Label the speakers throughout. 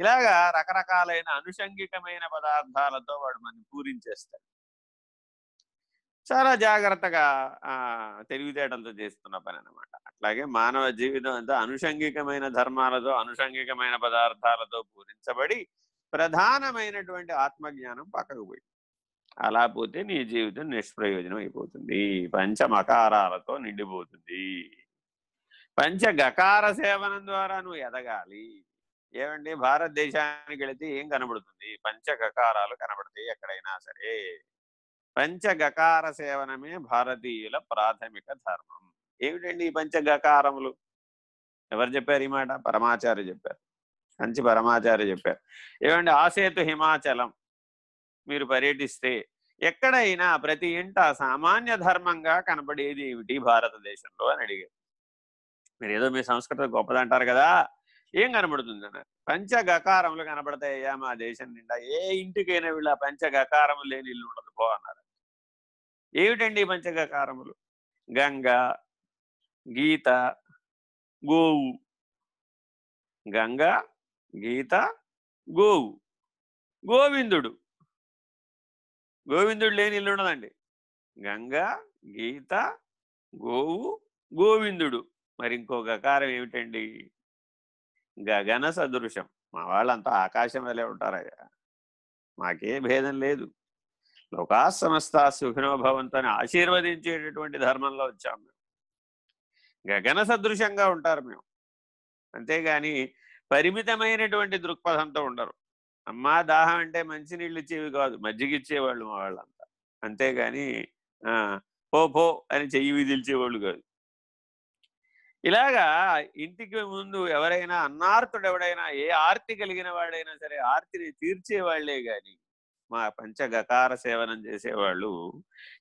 Speaker 1: ఇలాగా రకరకాలైన అనుషంగికమైన పదార్థాలతో వాడు మనం పూరించేస్తాడు. చాలా జాగ్రత్తగా తెలివితేటలతో చేస్తున్న పని అనమాట అట్లాగే మానవ జీవితం అంతా అనుషంగికమైన ధర్మాలతో అనుషంగికమైన పదార్థాలతో పూరించబడి ప్రధానమైనటువంటి ఆత్మజ్ఞానం పక్కకు పోయింది అలా పోతే నీ జీవితం నిష్ప్రయోజనం అయిపోతుంది. పంచమకారాలతో నిండిపోతుంది. పంచ గకార సేవనం ద్వారా నువ్వు ఎదగాలి. ఏమండి? భారతదేశానికి వెళితే ఏం కనబడుతుంది? పంచ గకారాలు కనబడతాయి ఎక్కడైనా సరే. పంచ గకార సేవనమే భారతీయుల ప్రాథమిక ధర్మం. ఏమిటండి ఈ పంచ గకారములు ఎవరు చెప్పారు ఈ మాట? పరమాచార్య చెప్పారు. మంచి పరమాచార్య చెప్పారు. ఏమండి? ఆసేతు హిమాచలం మీరు పర్యటిస్తే ఎక్కడైనా ప్రతి ఇంట సామాన్య ధర్మంగా కనబడేది ఏమిటి? భారతదేశంలో అని అడిగారు. మీరు ఏదో మీ సంస్కృతం గొప్పదంటారు కదా! ఏం కనబడుతుంది అన్న పంచగకారములు కనబడతాయ్యా మా దేశం నిండా. ఏ ఇంటికైనా వీళ్ళ పంచగకారములు లేని ఇల్లు ఉండదు. పో అన్నారు. ఏమిటండి పంచగకారములు? గంగ గీత గోవు. గంగ గీత గోవు. గోవిందుడు. గోవిందుడు లేని ఇల్లు ఉండదండి. గంగ గీత గోవు గోవిందుడు. మరి ఇంకో గకారం ఏమిటండి? గగన సదృశం. మా వాళ్ళంతా ఆకాశం వెళ్ళే ఉంటారయ్యా. మాకే భేదం లేదు. లోకా సమస్త సుఖినోభవంతో ఆశీర్వదించేటటువంటి ధర్మంలో వచ్చాం మేము. గగన సదృశంగా ఉంటారు మేము. అంతేగాని పరిమితమైనటువంటి దృక్పథంతో ఉండరు. అమ్మా దాహం అంటే మంచినీళ్ళు ఇచ్చేవి కాదు. మజ్జిగ ఇచ్చేవాళ్ళు మా వాళ్ళంతా. అంతేగాని పో పో అని చెయ్యి విదిల్చేవాళ్ళు కాదు. ఇలాగా ఇంటికి ముందు ఎవరైనా అన్నార్తుడు ఎవడైనా ఏ ఆర్తి కలిగిన వాడైనా సరే ఆర్తిని తీర్చేవాళ్ళే గాని మా పంచగకార సేవనం చేసేవాళ్ళు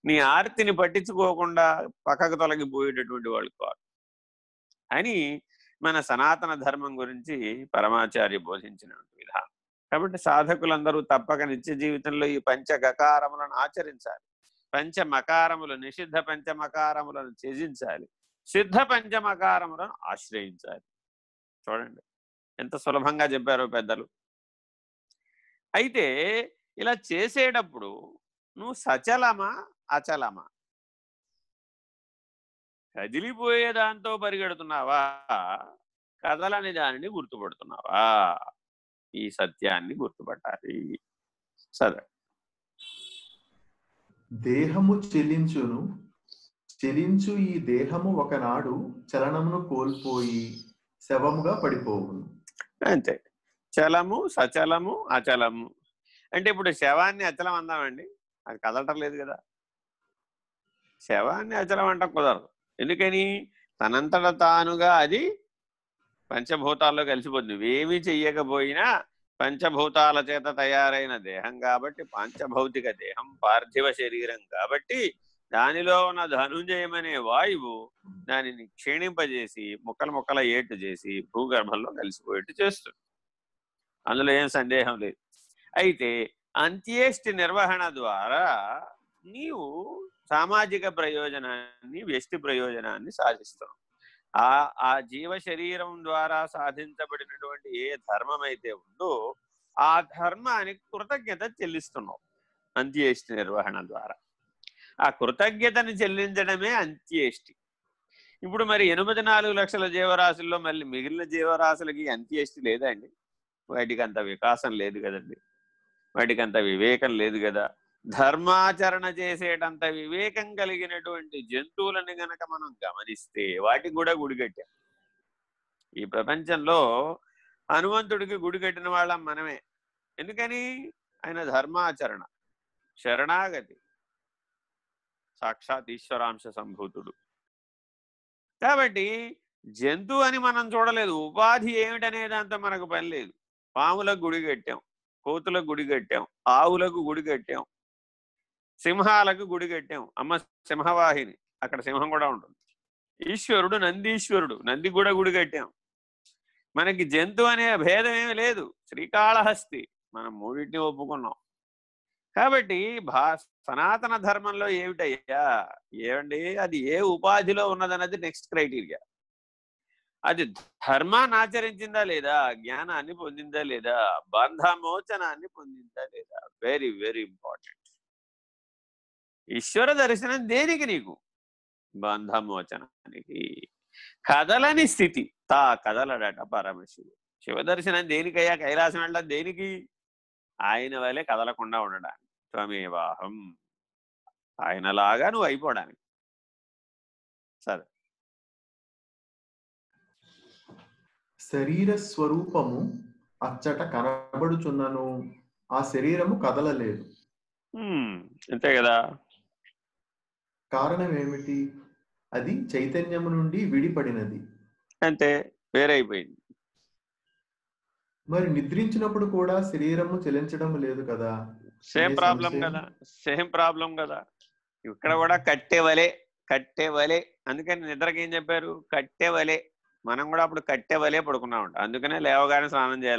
Speaker 1: నీ ఆర్తిని పట్టించుకోకుండా పక్కకు తొలగిపోయేటటువంటి వాళ్ళు కాదు అని మన సనాతన ధర్మం గురించి పరమాచార్య బోధించిన విధానం. కాబట్టి సాధకులందరూ తప్పక నిత్య జీవితంలో ఈ పంచగకారములను ఆచరించాలి. పంచమకారములు నిషిద్ధ పంచమకారములను త్యజించాలి. సిద్ధ పంచమకారములను ఆశ్రయించాలి. చూడండి ఎంత సులభంగా చెప్పారో పెద్దలు. అయితే ఇలా చేసేటప్పుడు నువ్వు సచలమా అచలమా? కదిలిపోయే దాంతో పరిగెడుతున్నావా? కదలని దానిని గుర్తుపడుతున్నావా? ఈ సత్యాన్ని గుర్తుపట్టాలి. సరే.
Speaker 2: దేహము చెల్లించును చెలించు ఈ దేహము ఒకనాడు చలనమును కోల్పోయి శవముగా పడిపోవును.
Speaker 1: అంతే. చలము సచలము అచలము. అంటే ఇప్పుడు శవాన్ని అచలం అందామండి. అది కదలటం లేదు కదా. శవాన్ని అచలం అంట కుదరదు. ఎందుకని? తనంతట తానుగా అది పంచభూతాల్లో కలిసిపోతుంది. ఏమీ చెయ్యకపోయినా పంచభూతాల చేత తయారైన దేహం కాబట్టి పంచభౌతిక దేహం పార్థివ శరీరం కాబట్టి దానిలో ఉన్న ధనుంజయమనే వాయువు దానిని క్షీణింపజేసి ముక్కలు ముక్కల ఏటు చేసి భూగర్భంలో కలిసిపోయేట్టు చేస్తుంది. అందులో ఏం సందేహం లేదు. అయితే అంత్యేష్టి నిర్వహణ ద్వారా నీవు సామాజిక ప్రయోజనాన్ని వ్యష్టి ప్రయోజనాన్ని సాధిస్తున్నావు ఆ ఆ జీవ శరీరం ద్వారా సాధించబడినటువంటి ఏ ధర్మం అయితే ఉందో ఆ ధర్మానికి కృతజ్ఞత చెల్లిస్తున్నావు అంత్యేష్టి నిర్వహణ ద్వారా. ఆ కృతజ్ఞతని చెల్లించడమే అంత్యేష్టి. ఇప్పుడు మరి ఎనిమిది నాలుగు లక్షల జీవరాశుల్లో మళ్ళీ మిగిలిన జీవరాశులకి అంత్యేష్టి లేదండి. వాటికి అంత వికాసం లేదు కదండి. వాటికి అంత వివేకం లేదు కదా. ధర్మాచరణ చేసేటంత వివేకం కలిగినటువంటి జంతువులను గనక మనం గమనిస్తే వాటికి కూడా గుడిగట్టాం ఈ ప్రపంచంలో హనుమంతుడికి గుడి కట్టిన వాళ్ళం మనమే. ఎందుకని? ఆయన ధర్మాచరణ శరణాగతి. సాక్షాత్ ఈశ్వరాంశ సంభూతుడు. కాబట్టి జంతువు అని మనం చూడలేదు. ఉపాధి ఏమిటనే దాంతో మనకు పని లేదు. పాములకు గుడి కట్టాం కోతులకు గుడి కట్టాం ఆవులకు గుడి కట్టాం సింహాలకు గుడి కట్టాం. అమ్మ సింహవాహిని అక్కడ సింహం కూడా ఉంటుంది. ఈశ్వరుడు నందీశ్వరుడు నంది కూడా గుడి కట్టాం. మనకి జంతు అనే భేదం ఏమి లేదు. శ్రీకాళహస్తి మనం మూడింటిని ఒప్పుకున్నాం. కాబట్టి భా సనాతన ధర్మంలో ఏమిటయ్యా? ఏమండి అది ఏ ఉపాధిలో ఉన్నదన్నది నెక్స్ట్ క్రైటీరియా అది ధర్మాన్ని ఆచరించిందా లేదా? జ్ఞానాన్ని పొందిందా లేదా? బంధమోచనాన్ని పొందిందా లేదా? వెరీ వెరీ ఇంపార్టెంట్ ఈశ్వర దర్శనం దేనికి నీకు? బంధమోచనానికి. కదలని స్థితి. తా కదలడట పరమశివుడు. శివ దర్శనం దేనికయ్యా? కైలాసం వెళ్ళడం దేనికి? ఆయన వలె కదలకుండా ఉండడానికి. త్వమేవాహం ఆయనలాగా నువ్వు అయిపోవడానికి. సరే.
Speaker 2: శరీర స్వరూపము అచ్చట కనబడుచున్నను. ఆ శరీరము కదలలేదు.
Speaker 1: అంతే కదా.
Speaker 2: కారణం ఏమిటి అది చైతన్యము నుండి విడిపడినది.
Speaker 1: అంతే. వేరైపోయింది.
Speaker 2: మరి నిద్రించినప్పుడు కూడా శరీరము చలించడం లేదు కదా.
Speaker 1: Same problem? కదా. సేమ్ ప్రాబ్లం కదా. ఇక్కడ కూడా కట్టెవలే కట్టెవలే. అందుకని నిద్రకి ఏం చెప్పారు? కట్టెవలే. మనం కూడా అప్పుడు కట్టెవలే పడుకున్నాం అందుకనే లేవగానే స్నానం చేయాలి.